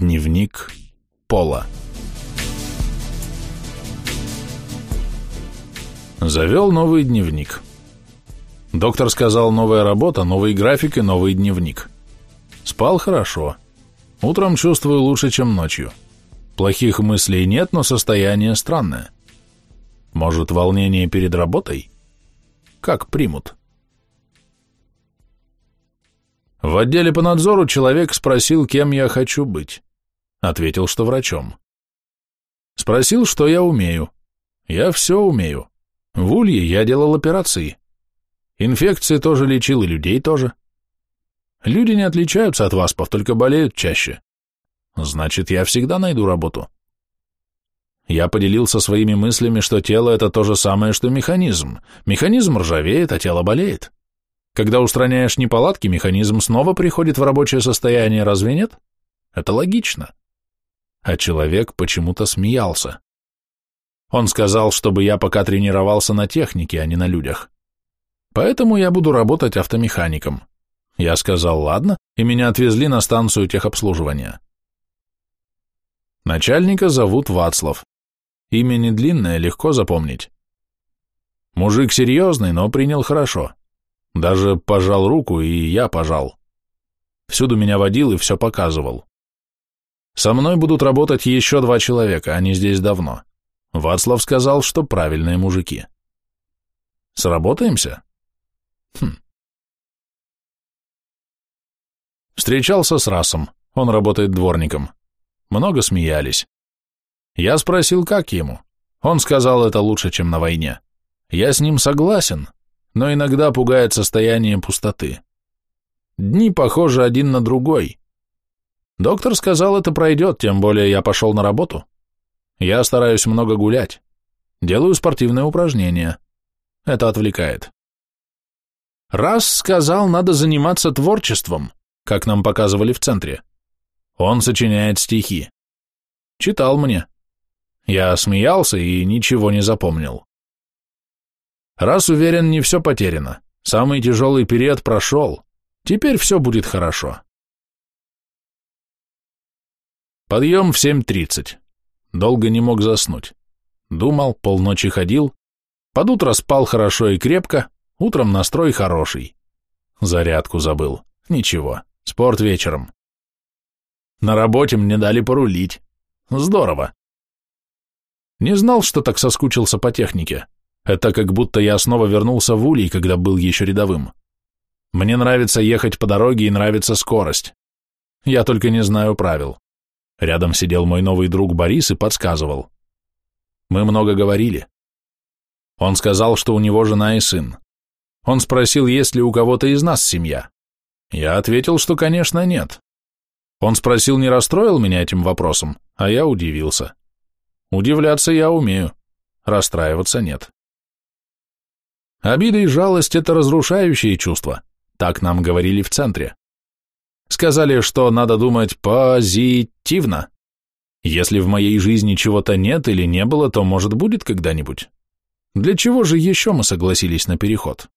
Дневник Пола Завел новый дневник. Доктор сказал, новая работа, новый график и новый дневник. Спал хорошо. Утром чувствую лучше, чем ночью. Плохих мыслей нет, но состояние странное. Может, волнение перед работой? Как примут? В отделе по надзору человек спросил, кем я хочу быть. Ответил, что врачом. Спросил, что я умею. Я все умею. В Улье я делал операции. Инфекции тоже лечил, и людей тоже. Люди не отличаются от васпов, только болеют чаще. Значит, я всегда найду работу. Я поделился своими мыслями, что тело — это то же самое, что механизм. Механизм ржавеет, а тело болеет. Когда устраняешь неполадки, механизм снова приходит в рабочее состояние, разве нет? Это логично. А человек почему-то смеялся. Он сказал, чтобы я пока тренировался на технике, а не на людях. Поэтому я буду работать автомехаником. Я сказал «ладно», и меня отвезли на станцию техобслуживания. Начальника зовут Вацлав. Имя не длинное, легко запомнить. Мужик серьезный, но принял хорошо. Даже пожал руку, и я пожал. Всюду меня водил и все показывал. Со мной будут работать еще два человека, они здесь давно. Вацлав сказал, что правильные мужики. Сработаемся? Хм. Встречался с Расом, он работает дворником. Много смеялись. Я спросил, как ему. Он сказал, это лучше, чем на войне. Я с ним согласен, но иногда пугает состояние пустоты. Дни похожи один на другой. Доктор сказал, это пройдет, тем более я пошел на работу. Я стараюсь много гулять. Делаю спортивные упражнения. Это отвлекает. Раз сказал, надо заниматься творчеством, как нам показывали в центре. Он сочиняет стихи. Читал мне. Я смеялся и ничего не запомнил. Раз уверен, не все потеряно. Самый тяжелый период прошел. Теперь все будет хорошо. Подъем в 7.30. Долго не мог заснуть. Думал, полночи ходил. Под утро спал хорошо и крепко, утром настрой хороший. Зарядку забыл. Ничего, спорт вечером. На работе мне дали порулить. Здорово. Не знал, что так соскучился по технике. Это как будто я снова вернулся в Улей, когда был еще рядовым. Мне нравится ехать по дороге и нравится скорость. Я только не знаю правил. Рядом сидел мой новый друг Борис и подсказывал. Мы много говорили. Он сказал, что у него жена и сын. Он спросил, есть ли у кого-то из нас семья. Я ответил, что, конечно, нет. Он спросил, не расстроил меня этим вопросом, а я удивился. Удивляться я умею, расстраиваться нет. Обида и жалость – это разрушающие чувства, так нам говорили в центре. Сказали, что надо думать позитивно. Если в моей жизни чего-то нет или не было, то, может, будет когда-нибудь. Для чего же еще мы согласились на переход?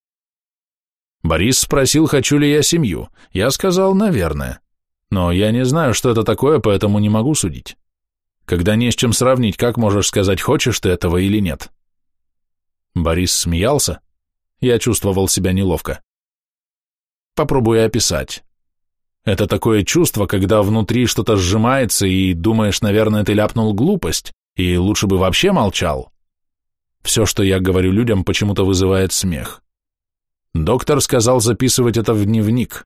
Борис спросил, хочу ли я семью. Я сказал, наверное. Но я не знаю, что это такое, поэтому не могу судить. Когда не с чем сравнить, как можешь сказать, хочешь ты этого или нет? Борис смеялся. Я чувствовал себя неловко. Попробую описать. Это такое чувство, когда внутри что-то сжимается и думаешь, наверное, ты ляпнул глупость, и лучше бы вообще молчал. Все, что я говорю людям, почему-то вызывает смех. Доктор сказал записывать это в дневник.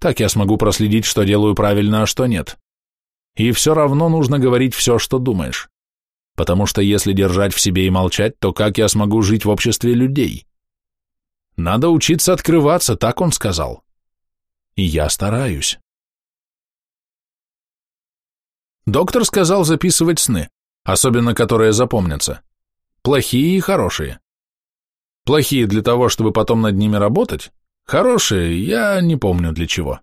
Так я смогу проследить, что делаю правильно, а что нет. И все равно нужно говорить все, что думаешь. Потому что если держать в себе и молчать, то как я смогу жить в обществе людей? Надо учиться открываться, так он сказал. Я стараюсь. Доктор сказал записывать сны, особенно которые запомнятся. Плохие и хорошие. Плохие для того, чтобы потом над ними работать, хорошие я не помню для чего.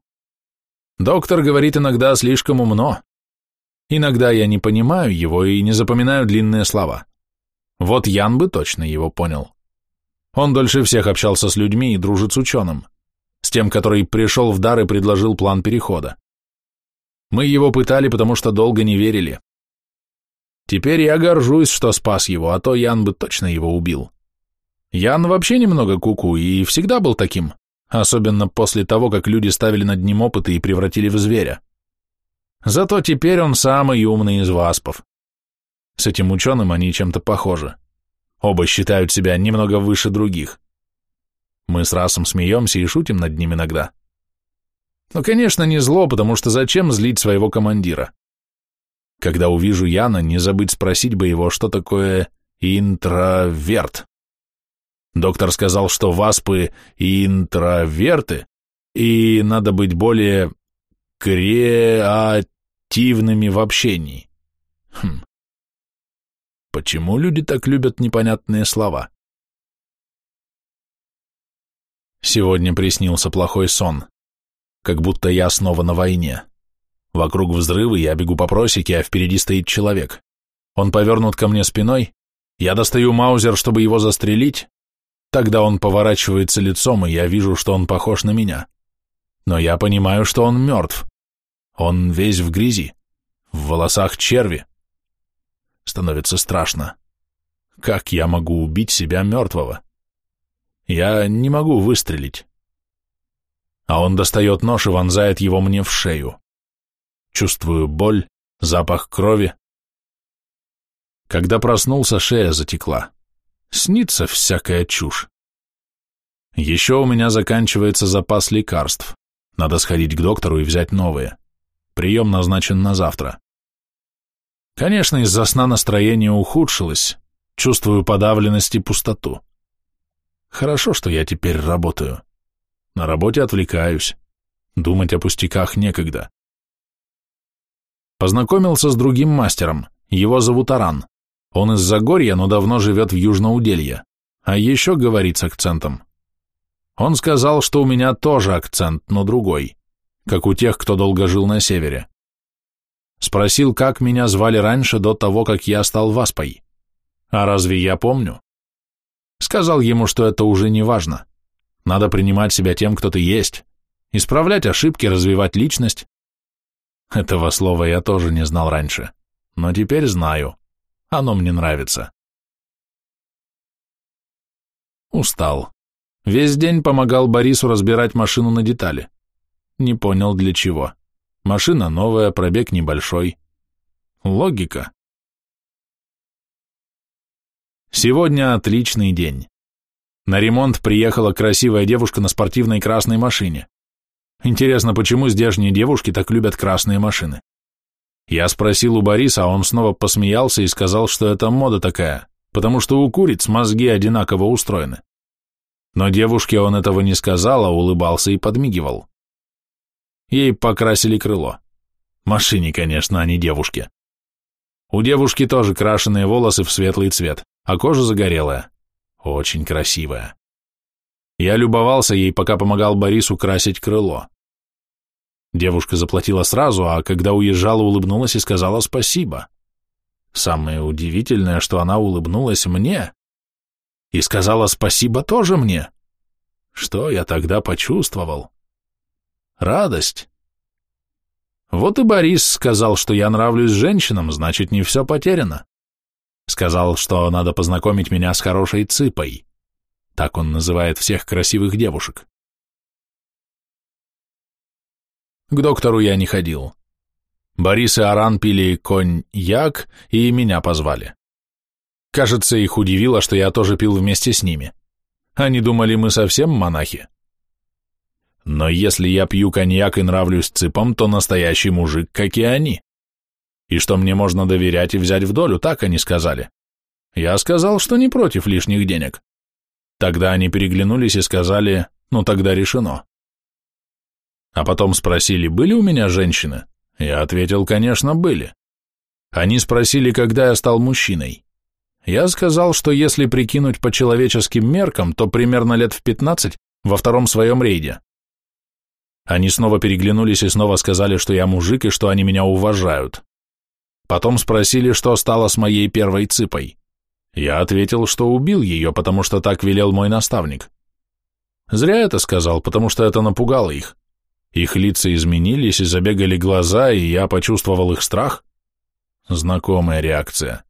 Доктор говорит иногда слишком умно. Иногда я не понимаю его и не запоминаю длинные слова. Вот Ян бы точно его понял. Он дольше всех общался с людьми и дружит с ученым с тем, который пришел в дар и предложил план перехода. Мы его пытали, потому что долго не верили. Теперь я горжусь, что спас его, а то Ян бы точно его убил. Ян вообще немного куку -ку и всегда был таким, особенно после того, как люди ставили над ним опыты и превратили в зверя. Зато теперь он самый умный из васпов. С этим ученым они чем-то похожи. Оба считают себя немного выше других. Мы с Расом смеемся и шутим над ним иногда. Но, конечно, не зло, потому что зачем злить своего командира? Когда увижу Яна, не забыть спросить бы его, что такое интроверт. Доктор сказал, что васпы интроверты, и надо быть более креативными в общении. Хм. Почему люди так любят непонятные слова? Сегодня приснился плохой сон, как будто я снова на войне. Вокруг взрывы, я бегу по просеке, а впереди стоит человек. Он повернут ко мне спиной, я достаю маузер, чтобы его застрелить, тогда он поворачивается лицом, и я вижу, что он похож на меня. Но я понимаю, что он мертв. Он весь в грязи, в волосах черви. Становится страшно. Как я могу убить себя мертвого? Я не могу выстрелить. А он достает нож и вонзает его мне в шею. Чувствую боль, запах крови. Когда проснулся, шея затекла. Снится всякая чушь. Еще у меня заканчивается запас лекарств. Надо сходить к доктору и взять новые. Прием назначен на завтра. Конечно, из-за сна настроение ухудшилось, чувствую подавленность и пустоту. Хорошо, что я теперь работаю. На работе отвлекаюсь. Думать о пустяках некогда. Познакомился с другим мастером, его зовут Аран. Он из Загорья, но давно живет в Южноуделье, а еще говорит с акцентом. Он сказал, что у меня тоже акцент, но другой, как у тех, кто долго жил на севере. Спросил, как меня звали раньше, до того, как я стал васпой. А разве я помню? Сказал ему, что это уже не важно. Надо принимать себя тем, кто ты есть, исправлять ошибки, развивать личность. Этого слова я тоже не знал раньше, но теперь знаю. Оно мне нравится. Устал. Весь день помогал Борису разбирать машину на детали. Не понял для чего. Машина новая, пробег небольшой. Логика. Сегодня отличный день. На ремонт приехала красивая девушка на спортивной красной машине. Интересно, почему здешние девушки так любят красные машины? Я спросил у Бориса, а он снова посмеялся и сказал, что это мода такая, потому что у куриц мозги одинаково устроены. Но девушке он этого не сказал, а улыбался и подмигивал. Ей покрасили крыло. Машине, конечно, а не девушке. У девушки тоже крашеные волосы в светлый цвет, а кожа загорелая. Очень красивая. Я любовался ей, пока помогал Борису красить крыло. Девушка заплатила сразу, а когда уезжала, улыбнулась и сказала спасибо. Самое удивительное, что она улыбнулась мне и сказала спасибо тоже мне. Что я тогда почувствовал? Радость. Вот и Борис сказал, что я нравлюсь женщинам, значит, не все потеряно. Сказал, что надо познакомить меня с хорошей цыпой. Так он называет всех красивых девушек. К доктору я не ходил. Борис и Аран пили коньяк и меня позвали. Кажется, их удивило, что я тоже пил вместе с ними. Они думали, мы совсем монахи. Но если я пью коньяк и нравлюсь цыпам, то настоящий мужик, как и они. И что мне можно доверять и взять в долю, так они сказали. Я сказал, что не против лишних денег. Тогда они переглянулись и сказали, ну тогда решено. А потом спросили, были у меня женщины? Я ответил, конечно, были. Они спросили, когда я стал мужчиной. Я сказал, что если прикинуть по человеческим меркам, то примерно лет в пятнадцать во втором своем рейде. Они снова переглянулись и снова сказали, что я мужик и что они меня уважают. Потом спросили, что стало с моей первой цыпой. Я ответил, что убил ее, потому что так велел мой наставник. Зря это сказал, потому что это напугало их. Их лица изменились и забегали глаза, и я почувствовал их страх. Знакомая реакция.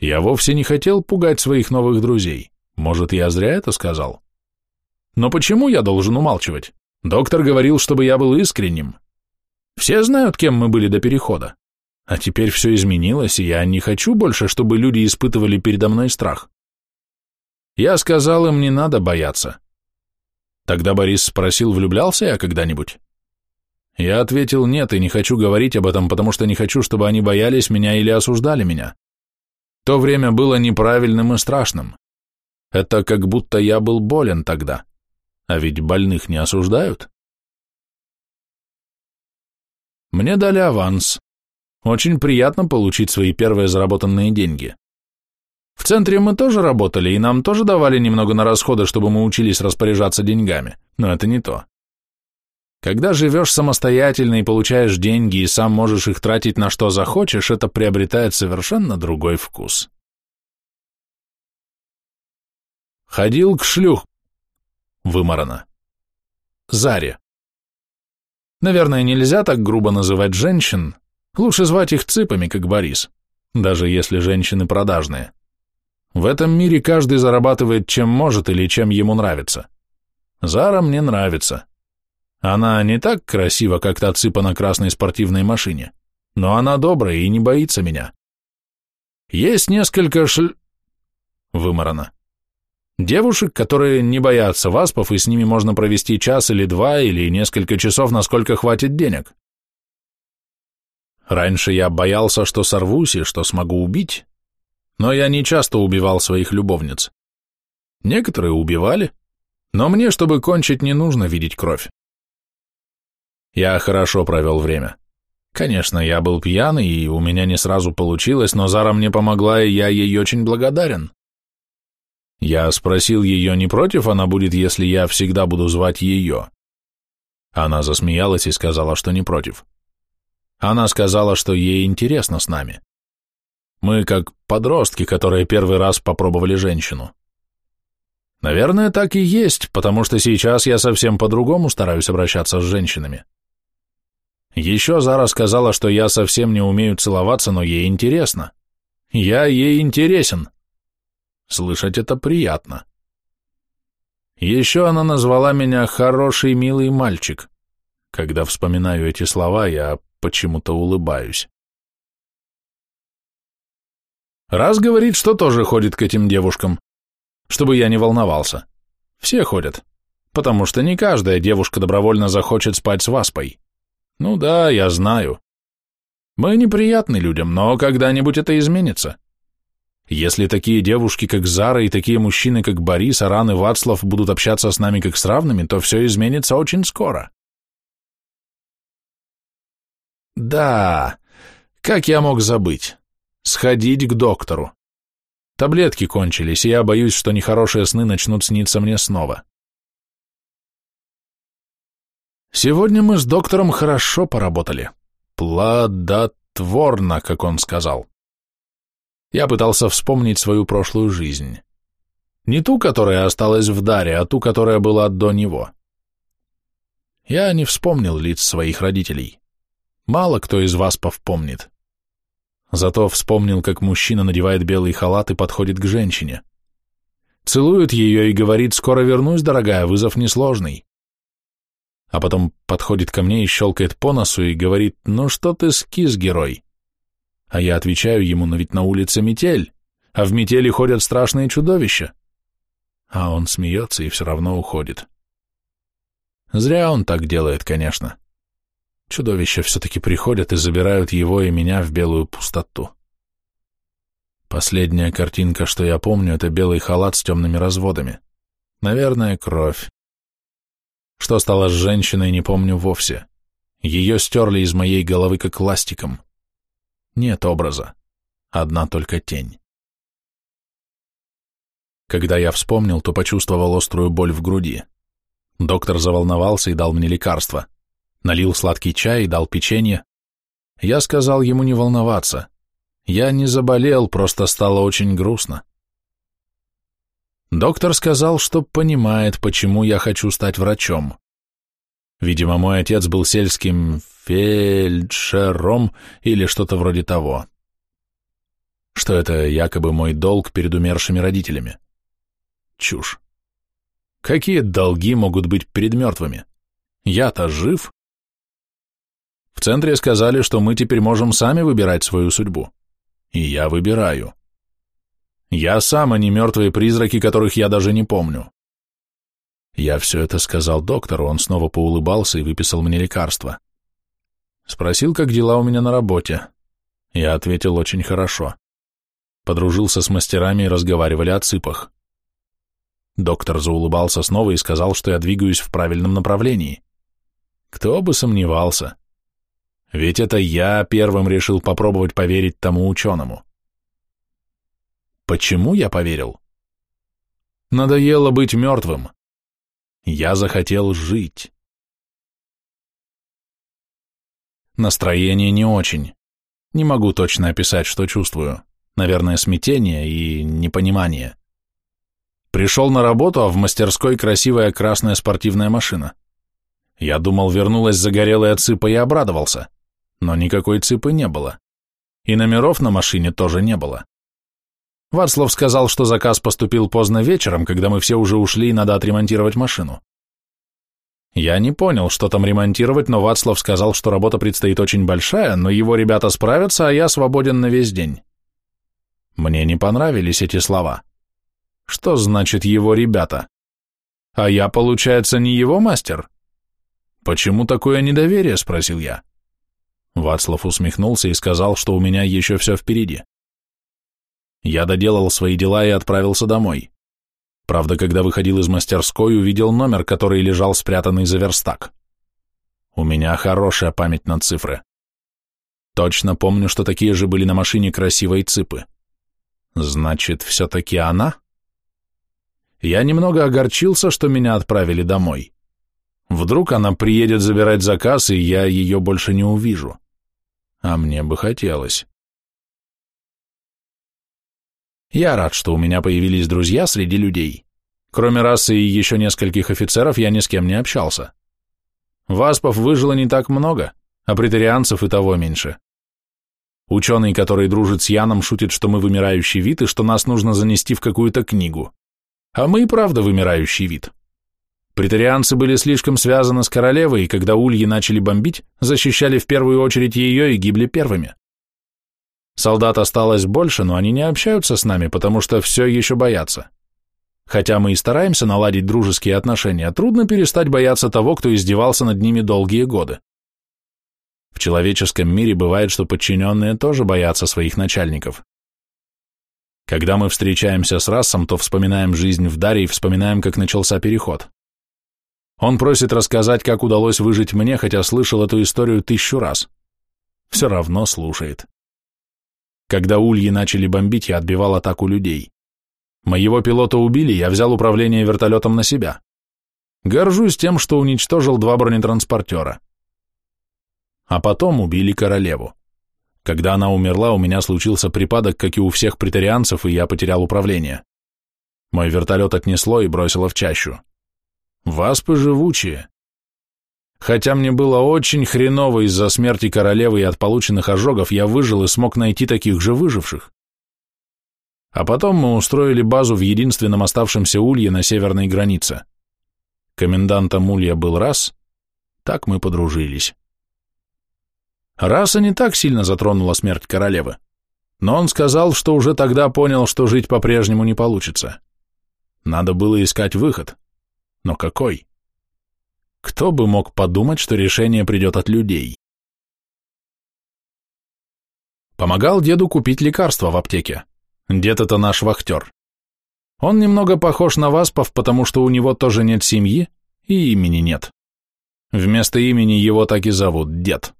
Я вовсе не хотел пугать своих новых друзей. Может, я зря это сказал? Но почему я должен умалчивать? Доктор говорил, чтобы я был искренним. Все знают, кем мы были до перехода. А теперь все изменилось, и я не хочу больше, чтобы люди испытывали передо мной страх. Я сказал им, не надо бояться. Тогда Борис спросил, влюблялся я когда-нибудь? Я ответил нет и не хочу говорить об этом, потому что не хочу, чтобы они боялись меня или осуждали меня. То время было неправильным и страшным. Это как будто я был болен тогда. А ведь больных не осуждают. Мне дали аванс. Очень приятно получить свои первые заработанные деньги. В центре мы тоже работали, и нам тоже давали немного на расходы, чтобы мы учились распоряжаться деньгами, но это не то. Когда живешь самостоятельно и получаешь деньги, и сам можешь их тратить на что захочешь, это приобретает совершенно другой вкус. Ходил к шлюх. Выморано. Заре. Наверное, нельзя так грубо называть женщин. Лучше звать их цыпами, как Борис, даже если женщины продажные. В этом мире каждый зарабатывает чем может или чем ему нравится. Зара мне нравится. Она не так красива, как та цыпа на красной спортивной машине, но она добрая и не боится меня. Есть несколько шль... Выморано. Девушек, которые не боятся васпов, и с ними можно провести час или два, или несколько часов, насколько хватит денег. Раньше я боялся, что сорвусь и что смогу убить, но я не часто убивал своих любовниц. Некоторые убивали, но мне, чтобы кончить, не нужно видеть кровь. Я хорошо провел время. Конечно, я был пьяный, и у меня не сразу получилось, но Зара мне помогла, и я ей очень благодарен. Я спросил ее, не против она будет, если я всегда буду звать ее. Она засмеялась и сказала, что не против. Она сказала, что ей интересно с нами. Мы как подростки, которые первый раз попробовали женщину. Наверное, так и есть, потому что сейчас я совсем по-другому стараюсь обращаться с женщинами. Еще Зара сказала, что я совсем не умею целоваться, но ей интересно. Я ей интересен. Слышать это приятно. Еще она назвала меня «хороший, милый мальчик». Когда вспоминаю эти слова, я почему-то улыбаюсь. Раз говорит, что тоже ходит к этим девушкам, чтобы я не волновался. Все ходят, потому что не каждая девушка добровольно захочет спать с Васпой. Ну да, я знаю. Мы неприятны людям, но когда-нибудь это изменится. Если такие девушки, как Зара, и такие мужчины, как Борис, Аран и Вацлав, будут общаться с нами как с равными, то все изменится очень скоро. Да, как я мог забыть? Сходить к доктору. Таблетки кончились, и я боюсь, что нехорошие сны начнут сниться мне снова. Сегодня мы с доктором хорошо поработали. Плодотворно, как он сказал. Я пытался вспомнить свою прошлую жизнь. Не ту, которая осталась в даре, а ту, которая была до него. Я не вспомнил лиц своих родителей. Мало кто из вас повпомнит. Зато вспомнил, как мужчина надевает белый халат и подходит к женщине. Целует ее и говорит «Скоро вернусь, дорогая, вызов несложный». А потом подходит ко мне и щелкает по носу и говорит «Ну что ты скис, герой?» А я отвечаю ему «Но ведь на улице метель, а в метели ходят страшные чудовища». А он смеется и все равно уходит. Зря он так делает, конечно. Чудовища все-таки приходят и забирают его и меня в белую пустоту. Последняя картинка, что я помню, это белый халат с темными разводами. Наверное, кровь. Что стало с женщиной, не помню вовсе. Ее стерли из моей головы как ластиком. Нет образа. Одна только тень. Когда я вспомнил, то почувствовал острую боль в груди. Доктор заволновался и дал мне лекарство налил сладкий чай и дал печенье. Я сказал ему не волноваться. Я не заболел, просто стало очень грустно. Доктор сказал, что понимает, почему я хочу стать врачом. Видимо, мой отец был сельским фельдшером или что-то вроде того. Что это якобы мой долг перед умершими родителями. Чушь. Какие долги могут быть перед мертвыми? Я-то жив. В центре сказали, что мы теперь можем сами выбирать свою судьбу. И я выбираю. Я сам, а не мертвые призраки, которых я даже не помню. Я все это сказал доктору, он снова поулыбался и выписал мне лекарство. Спросил, как дела у меня на работе. Я ответил очень хорошо. Подружился с мастерами и разговаривали о цыпах. Доктор заулыбался снова и сказал, что я двигаюсь в правильном направлении. Кто бы сомневался. Ведь это я первым решил попробовать поверить тому ученому. Почему я поверил? Надоело быть мертвым. Я захотел жить. Настроение не очень. Не могу точно описать, что чувствую. Наверное, смятение и непонимание. Пришел на работу, а в мастерской красивая красная спортивная машина. Я думал, вернулась загорелая цыпа и обрадовался. Но никакой цыпы не было. И номеров на машине тоже не было. Вацлав сказал, что заказ поступил поздно вечером, когда мы все уже ушли и надо отремонтировать машину. Я не понял, что там ремонтировать, но Вацлав сказал, что работа предстоит очень большая, но его ребята справятся, а я свободен на весь день. Мне не понравились эти слова. Что значит его ребята? А я, получается, не его мастер? Почему такое недоверие, спросил я. Вацлав усмехнулся и сказал, что у меня еще все впереди. Я доделал свои дела и отправился домой. Правда, когда выходил из мастерской, увидел номер, который лежал спрятанный за верстак. У меня хорошая память на цифры. Точно помню, что такие же были на машине красивой цыпы. Значит, все-таки она? Я немного огорчился, что меня отправили домой. Вдруг она приедет забирать заказ, и я ее больше не увижу. А мне бы хотелось. Я рад, что у меня появились друзья среди людей. Кроме расы и еще нескольких офицеров, я ни с кем не общался. Васпов выжило не так много, а претарианцев и того меньше. Ученый, который дружит с Яном, шутит, что мы вымирающий вид и что нас нужно занести в какую-то книгу. А мы и правда вымирающий вид. Претарианцы были слишком связаны с королевой, и когда ульи начали бомбить, защищали в первую очередь ее и гибли первыми. Солдат осталось больше, но они не общаются с нами, потому что все еще боятся. Хотя мы и стараемся наладить дружеские отношения, трудно перестать бояться того, кто издевался над ними долгие годы. В человеческом мире бывает, что подчиненные тоже боятся своих начальников. Когда мы встречаемся с расом, то вспоминаем жизнь в Даре и вспоминаем, как начался переход. Он просит рассказать, как удалось выжить мне, хотя слышал эту историю тысячу раз. Все равно слушает. Когда ульи начали бомбить, я отбивал атаку людей. Моего пилота убили, я взял управление вертолетом на себя. Горжусь тем, что уничтожил два бронетранспортера. А потом убили королеву. Когда она умерла, у меня случился припадок, как и у всех претарианцев, и я потерял управление. Мой вертолет отнесло и бросило в чащу. Васпы живучие. Хотя мне было очень хреново из-за смерти королевы и от полученных ожогов, я выжил и смог найти таких же выживших. А потом мы устроили базу в единственном оставшемся улье на северной границе. Комендантом улья был раз, так мы подружились. Раса не так сильно затронула смерть королевы, но он сказал, что уже тогда понял, что жить по-прежнему не получится. Надо было искать выход. Но какой? Кто бы мог подумать, что решение придет от людей? Помогал деду купить лекарства в аптеке. Дед это наш вахтер. Он немного похож на Васпов, потому что у него тоже нет семьи и имени нет. Вместо имени его так и зовут Дед.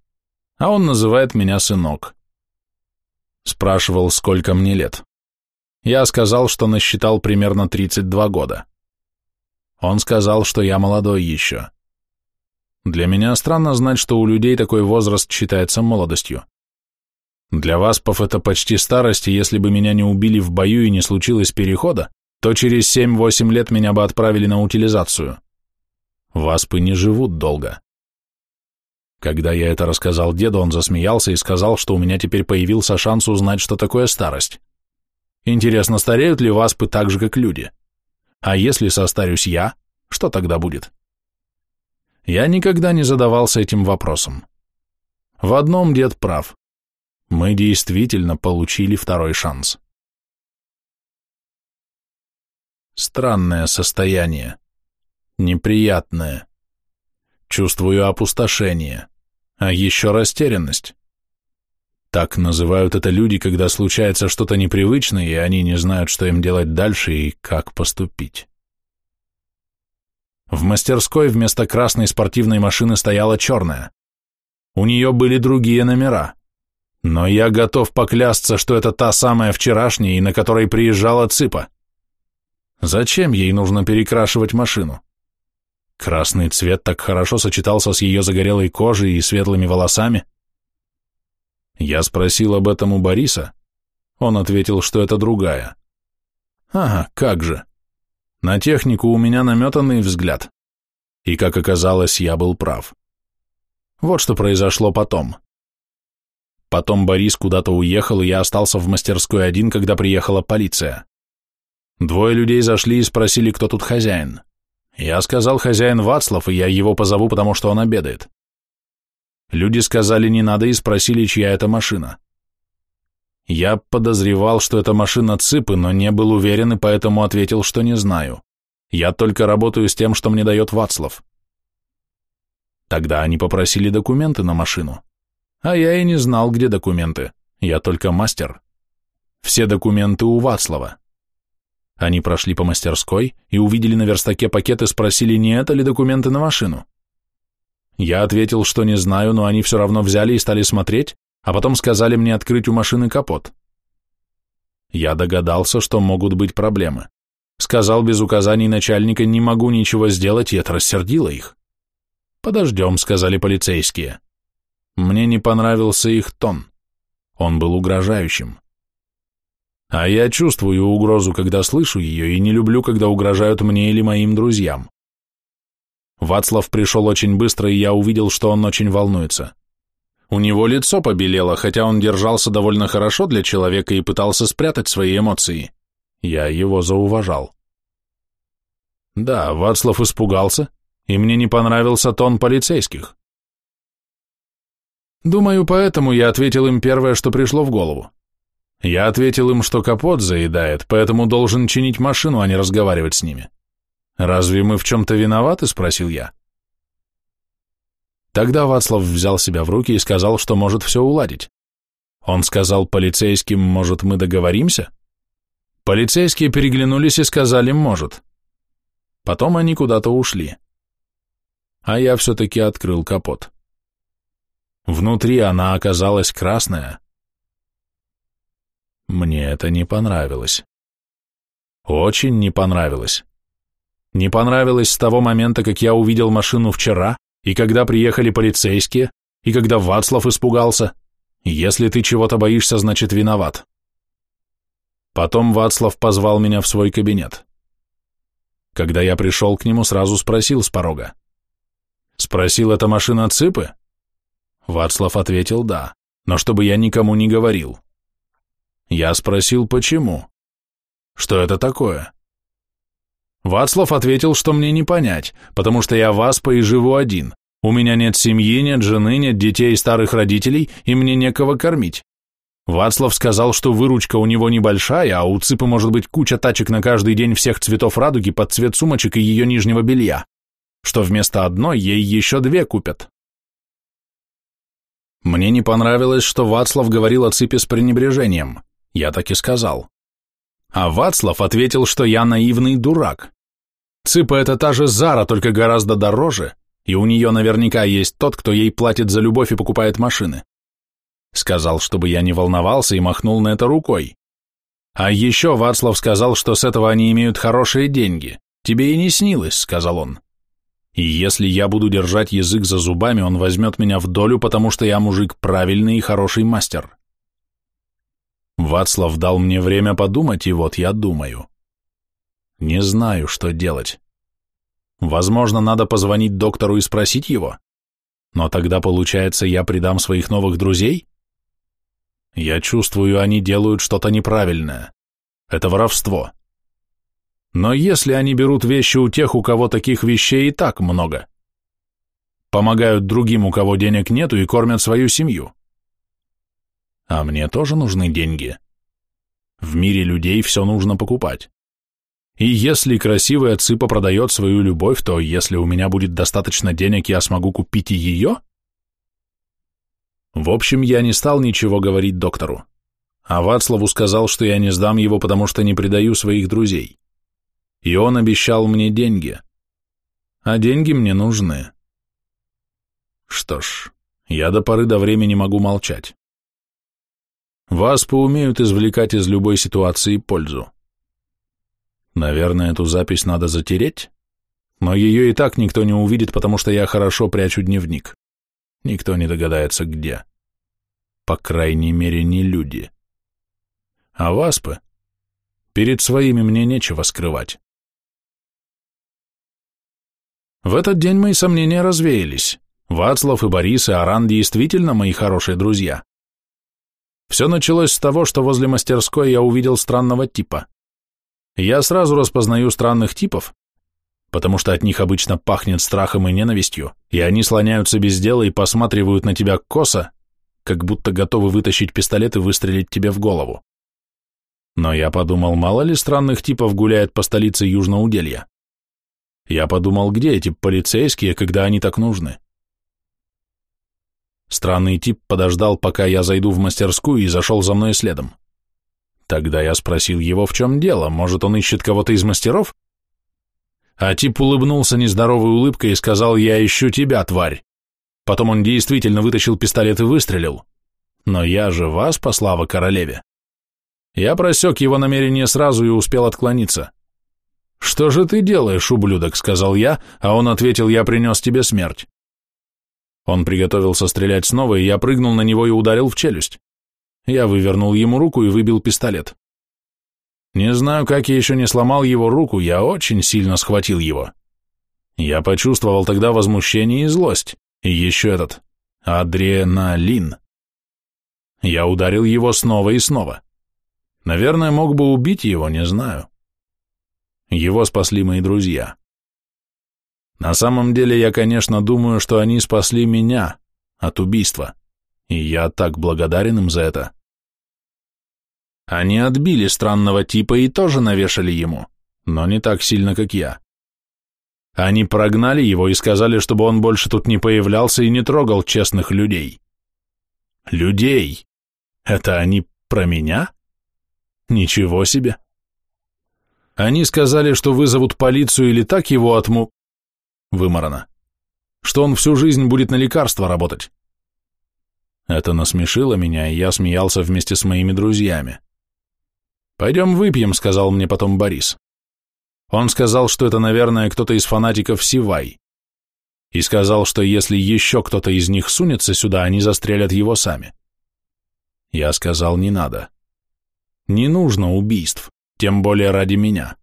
А он называет меня сынок. Спрашивал, сколько мне лет. Я сказал, что насчитал примерно 32 года. Он сказал, что я молодой еще. Для меня странно знать, что у людей такой возраст считается молодостью. Для васпов это почти старость, и если бы меня не убили в бою и не случилось перехода, то через 7-8 лет меня бы отправили на утилизацию. Васпы не живут долго. Когда я это рассказал деду, он засмеялся и сказал, что у меня теперь появился шанс узнать, что такое старость. Интересно, стареют ли васпы так же, как люди? А если состарюсь я, что тогда будет? Я никогда не задавался этим вопросом. В одном дед прав. Мы действительно получили второй шанс. Странное состояние. Неприятное. Чувствую опустошение. А еще растерянность. Так называют это люди, когда случается что-то непривычное, и они не знают, что им делать дальше и как поступить. В мастерской вместо красной спортивной машины стояла черная. У нее были другие номера. Но я готов поклясться, что это та самая вчерашняя, и на которой приезжала Цыпа. Зачем ей нужно перекрашивать машину? Красный цвет так хорошо сочетался с ее загорелой кожей и светлыми волосами. Я спросил об этом у Бориса. Он ответил, что это другая. Ага, как же. На технику у меня наметанный взгляд. И, как оказалось, я был прав. Вот что произошло потом. Потом Борис куда-то уехал, и я остался в мастерской один, когда приехала полиция. Двое людей зашли и спросили, кто тут хозяин. Я сказал, хозяин Вацлав, и я его позову, потому что он обедает. Люди сказали, не надо, и спросили, чья это машина. Я подозревал, что это машина Цыпы, но не был уверен и поэтому ответил, что не знаю. Я только работаю с тем, что мне дает Вацлав. Тогда они попросили документы на машину. А я и не знал, где документы. Я только мастер. Все документы у Вацлава. Они прошли по мастерской и увидели на верстаке пакет и спросили, не это ли документы на машину. Я ответил, что не знаю, но они все равно взяли и стали смотреть, а потом сказали мне открыть у машины капот. Я догадался, что могут быть проблемы. Сказал без указаний начальника, не могу ничего сделать, и это рассердило их. «Подождем», — сказали полицейские. Мне не понравился их тон. Он был угрожающим. А я чувствую угрозу, когда слышу ее, и не люблю, когда угрожают мне или моим друзьям. Вацлав пришел очень быстро, и я увидел, что он очень волнуется. У него лицо побелело, хотя он держался довольно хорошо для человека и пытался спрятать свои эмоции. Я его зауважал. Да, Вацлав испугался, и мне не понравился тон полицейских. Думаю, поэтому я ответил им первое, что пришло в голову. Я ответил им, что капот заедает, поэтому должен чинить машину, а не разговаривать с ними. «Разве мы в чем-то виноваты?» – спросил я. Тогда Вацлав взял себя в руки и сказал, что может все уладить. Он сказал полицейским, может, мы договоримся? Полицейские переглянулись и сказали, может. Потом они куда-то ушли. А я все-таки открыл капот. Внутри она оказалась красная. Мне это не понравилось. Очень не понравилось. Не понравилось с того момента, как я увидел машину вчера, и когда приехали полицейские, и когда Вацлав испугался. Если ты чего-то боишься, значит виноват. Потом Вацлав позвал меня в свой кабинет. Когда я пришел к нему, сразу спросил с порога. Спросил, это машина Цыпы? Вацлав ответил «да», но чтобы я никому не говорил. Я спросил, почему? Что это такое? Вацлав ответил, что мне не понять, потому что я васпа и живу один. У меня нет семьи, нет жены, нет детей и старых родителей, и мне некого кормить. Вацлав сказал, что выручка у него небольшая, а у Цыпы может быть куча тачек на каждый день всех цветов радуги под цвет сумочек и ее нижнего белья, что вместо одной ей еще две купят. Мне не понравилось, что Вацлав говорил о Цыпе с пренебрежением. Я так и сказал. А Вацлав ответил, что я наивный дурак. Цыпа это та же Зара, только гораздо дороже, и у нее наверняка есть тот, кто ей платит за любовь и покупает машины. Сказал, чтобы я не волновался и махнул на это рукой. А еще Вацлав сказал, что с этого они имеют хорошие деньги. Тебе и не снилось, сказал он. И если я буду держать язык за зубами, он возьмет меня в долю, потому что я мужик правильный и хороший мастер. Вацлав дал мне время подумать, и вот я думаю. Не знаю, что делать. Возможно, надо позвонить доктору и спросить его. Но тогда, получается, я предам своих новых друзей? Я чувствую, они делают что-то неправильное. Это воровство. Но если они берут вещи у тех, у кого таких вещей и так много, помогают другим, у кого денег нету, и кормят свою семью. А мне тоже нужны деньги. В мире людей все нужно покупать. И если красивая цыпа продает свою любовь, то если у меня будет достаточно денег, я смогу купить и ее? В общем, я не стал ничего говорить доктору. А Вацлаву сказал, что я не сдам его, потому что не предаю своих друзей. И он обещал мне деньги. А деньги мне нужны. Что ж, я до поры до времени могу молчать. Вас поумеют извлекать из любой ситуации пользу. Наверное, эту запись надо затереть, но ее и так никто не увидит, потому что я хорошо прячу дневник. Никто не догадается, где. По крайней мере, не люди. А васпы? Перед своими мне нечего скрывать. В этот день мои сомнения развеялись. Вацлав и Борис и Аран действительно мои хорошие друзья. Все началось с того, что возле мастерской я увидел странного типа. Я сразу распознаю странных типов, потому что от них обычно пахнет страхом и ненавистью, и они слоняются без дела и посматривают на тебя косо, как будто готовы вытащить пистолет и выстрелить тебе в голову. Но я подумал, мало ли странных типов гуляет по столице Южноуделья. Я подумал, где эти полицейские, когда они так нужны? Странный тип подождал, пока я зайду в мастерскую и зашел за мной следом. Тогда я спросил его, в чем дело, может, он ищет кого-то из мастеров? А тип улыбнулся нездоровой улыбкой и сказал, я ищу тебя, тварь. Потом он действительно вытащил пистолет и выстрелил. Но я же вас, по слава королеве. Я просек его намерение сразу и успел отклониться. «Что же ты делаешь, ублюдок?» — сказал я, а он ответил, «Я принес тебе смерть». Он приготовился стрелять снова, и я прыгнул на него и ударил в челюсть. Я вывернул ему руку и выбил пистолет. Не знаю, как я еще не сломал его руку, я очень сильно схватил его. Я почувствовал тогда возмущение и злость, и еще этот адреналин. Я ударил его снова и снова. Наверное, мог бы убить его, не знаю. Его спасли мои друзья. На самом деле я, конечно, думаю, что они спасли меня от убийства, и я так благодарен им за это. Они отбили странного типа и тоже навешали ему, но не так сильно, как я. Они прогнали его и сказали, чтобы он больше тут не появлялся и не трогал честных людей. Людей? Это они про меня? Ничего себе. Они сказали, что вызовут полицию или так его отму выморано, что он всю жизнь будет на лекарства работать. Это насмешило меня, и я смеялся вместе с моими друзьями. «Пойдем выпьем», — сказал мне потом Борис. Он сказал, что это, наверное, кто-то из фанатиков Сивай. И сказал, что если еще кто-то из них сунется сюда, они застрелят его сами. Я сказал, не надо. Не нужно убийств, тем более ради меня.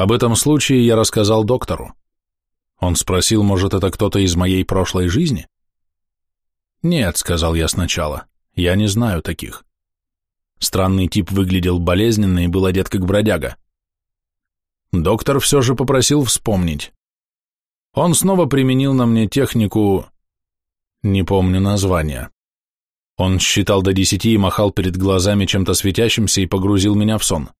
Об этом случае я рассказал доктору. Он спросил, может, это кто-то из моей прошлой жизни? Нет, сказал я сначала, я не знаю таких. Странный тип выглядел болезненно и был одет как бродяга. Доктор все же попросил вспомнить. Он снова применил на мне технику... Не помню названия. Он считал до десяти и махал перед глазами чем-то светящимся и погрузил меня в сон.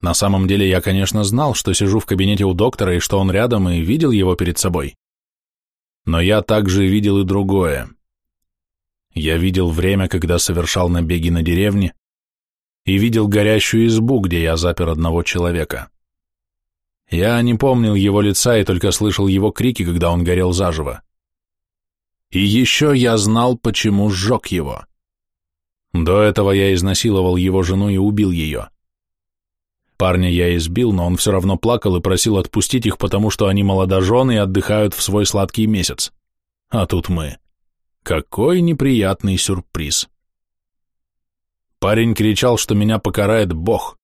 На самом деле я, конечно, знал, что сижу в кабинете у доктора и что он рядом и видел его перед собой. Но я также видел и другое. Я видел время, когда совершал набеги на деревни, и видел горящую избу, где я запер одного человека. Я не помнил его лица и только слышал его крики, когда он горел заживо. И еще я знал, почему сжег его. До этого я изнасиловал его жену и убил ее. Парня я избил, но он все равно плакал и просил отпустить их, потому что они молодожены и отдыхают в свой сладкий месяц. А тут мы. Какой неприятный сюрприз. Парень кричал, что меня покарает Бог,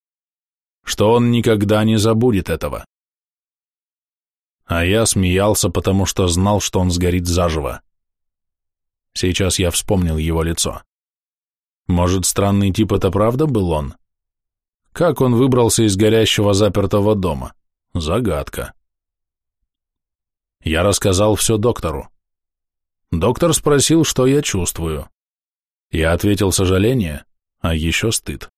что он никогда не забудет этого. а я смеялся, потому что знал, что он сгорит заживо. Сейчас я вспомнил его лицо. Может, странный тип это правда был он? Как он выбрался из горящего запертого дома? Загадка. Я рассказал все доктору. Доктор спросил, что я чувствую. Я ответил сожаление, а еще стыд.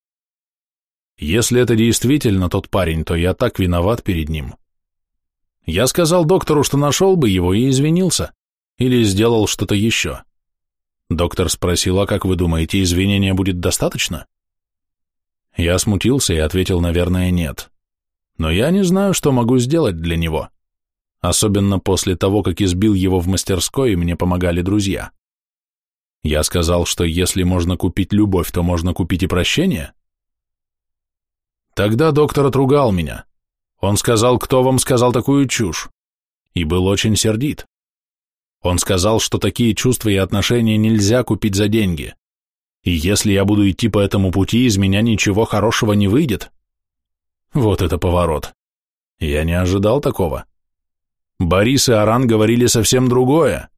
Если это действительно тот парень, то я так виноват перед ним. Я сказал доктору, что нашел бы его и извинился, или сделал что-то еще. Доктор спросил, а как вы думаете, извинения будет достаточно? Я смутился и ответил, наверное, нет. Но я не знаю, что могу сделать для него. Особенно после того, как избил его в мастерской, и мне помогали друзья. Я сказал, что если можно купить любовь, то можно купить и прощение. Тогда доктор отругал меня. Он сказал, кто вам сказал такую чушь, и был очень сердит. Он сказал, что такие чувства и отношения нельзя купить за деньги. И если я буду идти по этому пути, из меня ничего хорошего не выйдет. Вот это поворот. Я не ожидал такого. Борис и Аран говорили совсем другое.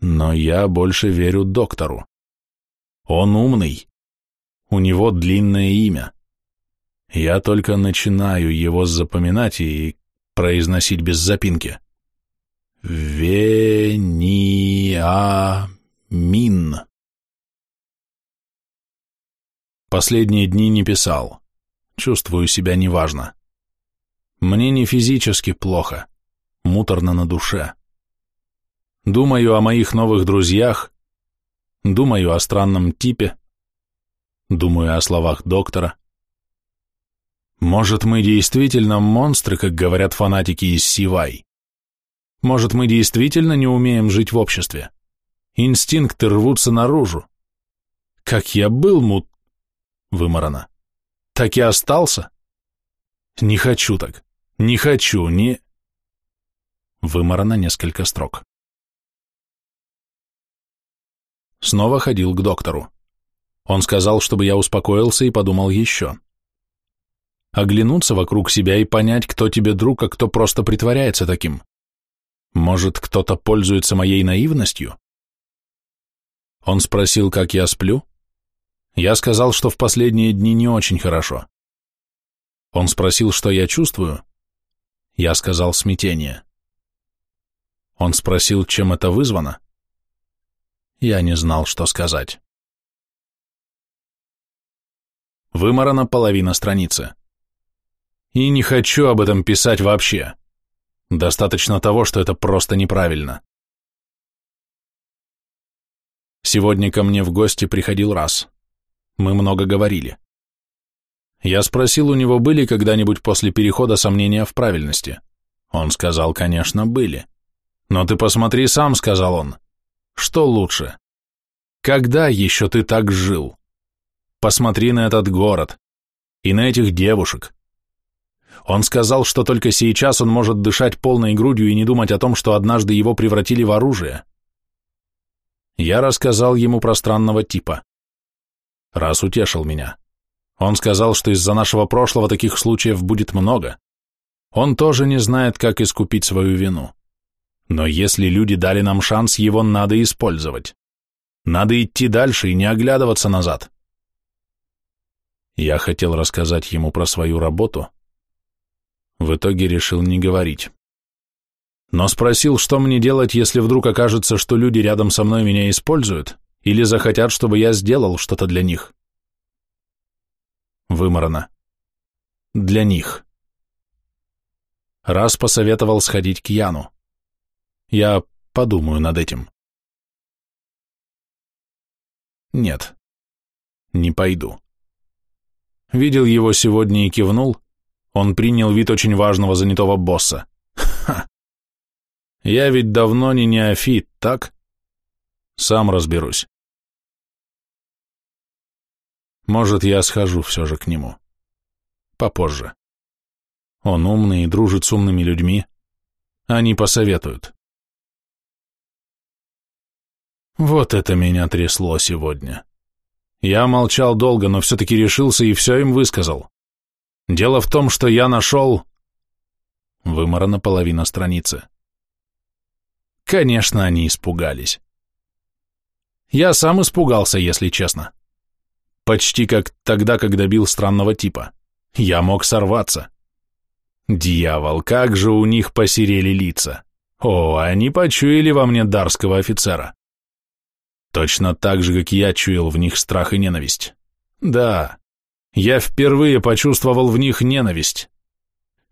Но я больше верю доктору. Он умный. У него длинное имя. Я только начинаю его запоминать и произносить без запинки. Вениамин. Последние дни не писал. Чувствую себя неважно. Мне не физически плохо, муторно на душе. Думаю о моих новых друзьях, думаю о странном типе, думаю о словах доктора. Может, мы действительно монстры, как говорят фанатики из Сивай? Может, мы действительно не умеем жить в обществе? Инстинкты рвутся наружу. Как я был мут... Выморано. Так и остался? Не хочу так. Не хочу, не... Выморано несколько строк. Снова ходил к доктору. Он сказал, чтобы я успокоился и подумал еще. Оглянуться вокруг себя и понять, кто тебе друг, а кто просто притворяется таким. Может, кто-то пользуется моей наивностью? Он спросил, как я сплю. Я сказал, что в последние дни не очень хорошо. Он спросил, что я чувствую. Я сказал смятение. Он спросил, чем это вызвано. Я не знал, что сказать. Вымарана половина страницы. И не хочу об этом писать вообще. Достаточно того, что это просто неправильно. Сегодня ко мне в гости приходил раз. Мы много говорили. Я спросил у него, были когда-нибудь после перехода сомнения в правильности. Он сказал, конечно, были. Но ты посмотри сам, сказал он. Что лучше? Когда еще ты так жил? Посмотри на этот город и на этих девушек, он сказал, что только сейчас он может дышать полной грудью и не думать о том, что однажды его превратили в оружие. Я рассказал ему про странного типа. Раз утешил меня. Он сказал, что из-за нашего прошлого таких случаев будет много. Он тоже не знает, как искупить свою вину. Но если люди дали нам шанс, его надо использовать. Надо идти дальше и не оглядываться назад. Я хотел рассказать ему про свою работу, в итоге решил не говорить. Но спросил, что мне делать, если вдруг окажется, что люди рядом со мной меня используют или захотят, чтобы я сделал что-то для них. Выморано. Для них. Раз посоветовал сходить к Яну. Я подумаю над этим. Нет, не пойду. Видел его сегодня и кивнул, он принял вид очень важного занятого босса. Ха! Я ведь давно не неофит, так? Сам разберусь. Может, я схожу все же к нему. Попозже. Он умный и дружит с умными людьми. Они посоветуют. Вот это меня трясло сегодня. Я молчал долго, но все-таки решился и все им высказал. Дело в том, что я нашел... Вымарана половина страницы. Конечно, они испугались. Я сам испугался, если честно. Почти как тогда, когда бил странного типа. Я мог сорваться. Дьявол, как же у них посерели лица. О, они почуяли во мне дарского офицера. Точно так же, как я чуял в них страх и ненависть. Да, я впервые почувствовал в них ненависть.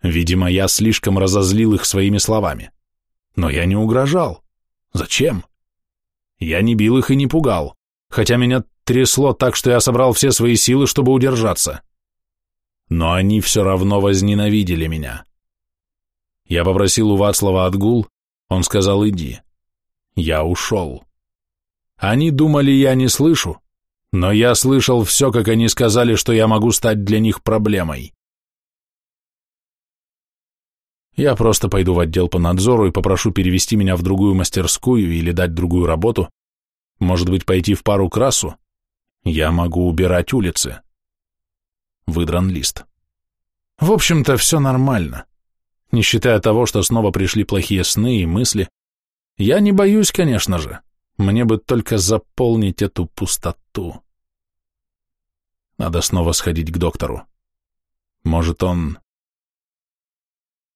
Видимо, я слишком разозлил их своими словами. Но я не угрожал. Зачем? Я не бил их и не пугал, хотя меня трясло так, что я собрал все свои силы, чтобы удержаться. Но они все равно возненавидели меня. Я попросил у Вацлава отгул, он сказал «иди». Я ушел. Они думали, я не слышу, но я слышал все, как они сказали, что я могу стать для них проблемой. Я просто пойду в отдел по надзору и попрошу перевести меня в другую мастерскую или дать другую работу, может быть, пойти в пару красу. Я могу убирать улицы. Выдран лист. В общем-то, все нормально. Не считая того, что снова пришли плохие сны и мысли. Я не боюсь, конечно же. Мне бы только заполнить эту пустоту. Надо снова сходить к доктору. Может, он...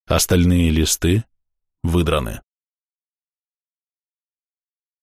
Остальные листы выдраны.